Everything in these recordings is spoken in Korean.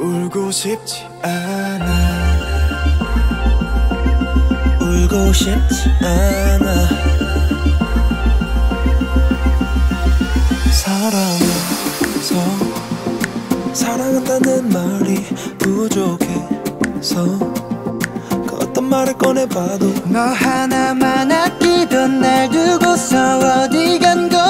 울고 싶지 않아. 울고 싶지 않아. 사랑해서. 사랑한다는 말이 부족해서. 그 어떤 말을 꺼내봐도 너 하나만 아끼던 날 두고서 어디 간거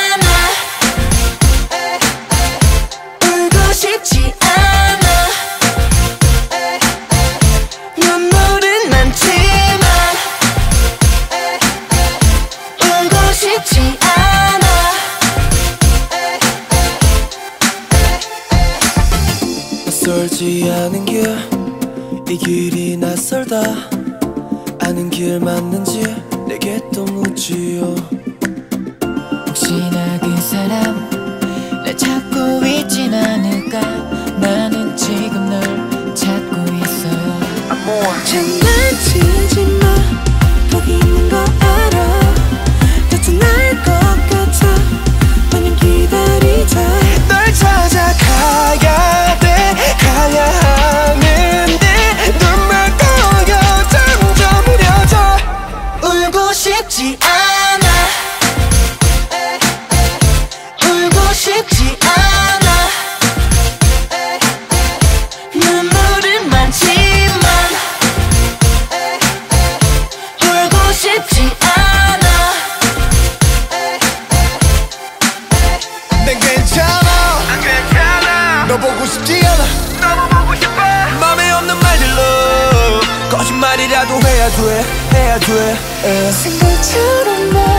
싶지 않아. 낯설지 않은 길 이 길이 낯설다. 아는 길 맞는지 내게 또 묻지요. 혹시나 그 사람 날 찾고 있진 않을까? 나는 지금 널 찾고 있어요. 장난치지 울고 싶지 않아. 울고 싶지 않아. 눈물은 많지만 울고 싶지 않아. 난 괜찮아. 난 괜찮아. 너 보고 싶지 않아. 너무 보고 싶어. 맘에 없는 말들로 거짓말이라도 해야 돼 해야 돼 에. 생각처럼 나